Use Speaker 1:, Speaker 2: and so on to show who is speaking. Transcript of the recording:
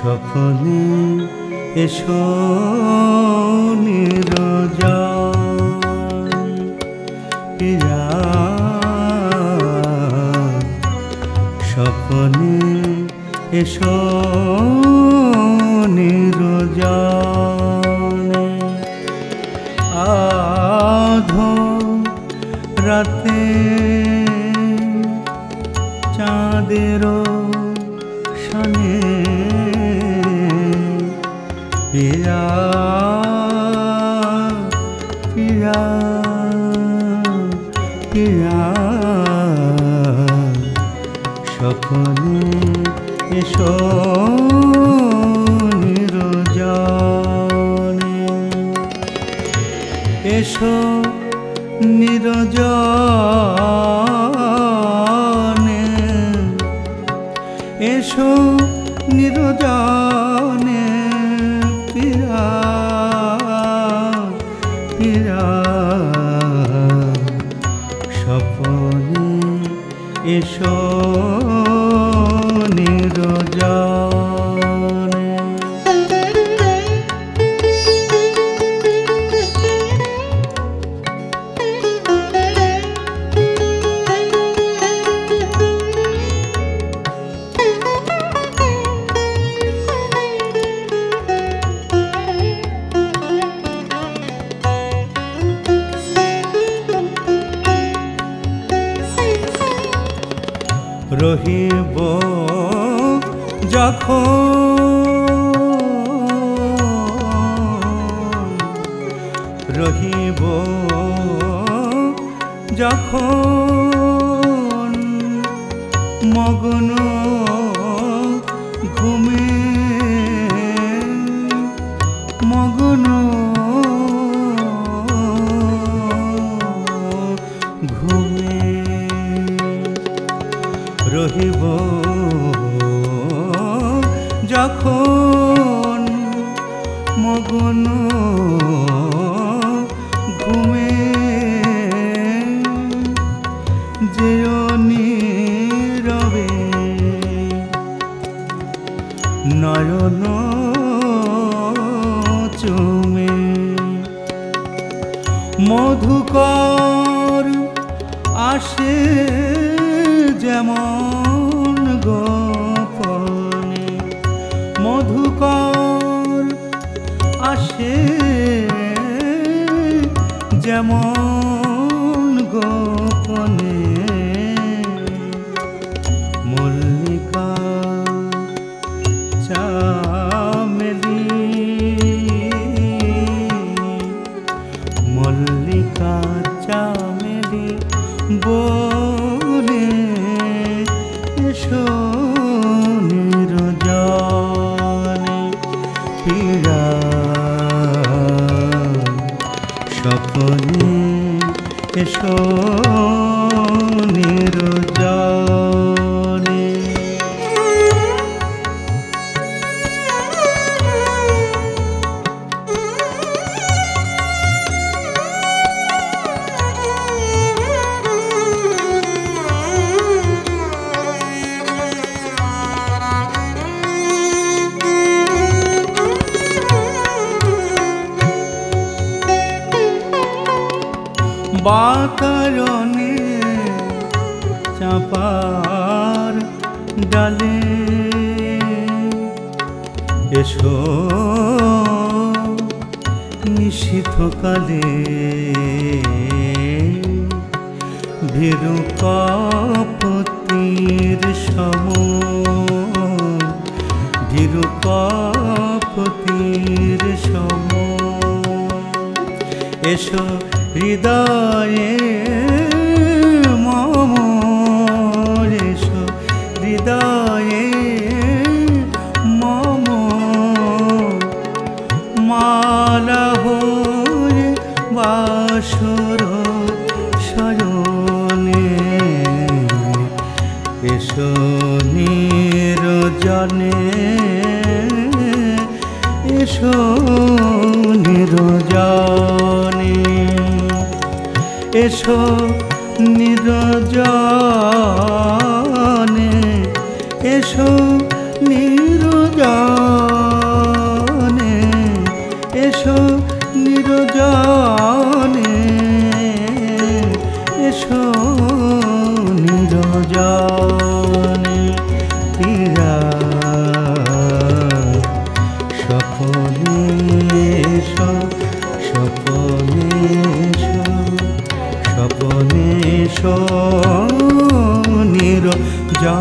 Speaker 1: স্বপ্নে এসো নিরজন কিরা স্বপ্নে এসো নিরজনে আধো রাতে চাঁদের সনে পিয়া পিয়া পিয়া সকলে এসো নিরজনে। এসো নিরজনে। এসো এসো। রহিব যখন রহিব। যখন মগন ঘুমে যেও নীরবে নয়ন চুমে। মধুকর আসে যেমন গোপনে মধুকর আসে যেমন পীড়া স্বপন এসো নিরজনে বাতারণে চাপার ডালে। এসো নিশীথকালে ভীরু কপতির সম ভীরু সম। এসো হৃদয়ে মম এসো হৃদয়ে মম মালা হয়ে বাসর শয়নে এসো নিরজনে এসো নিরজনে। এসো নিরজনে এসো নিরজনে এসো নিরজনে এসো নিরজনে। স্বপনে যা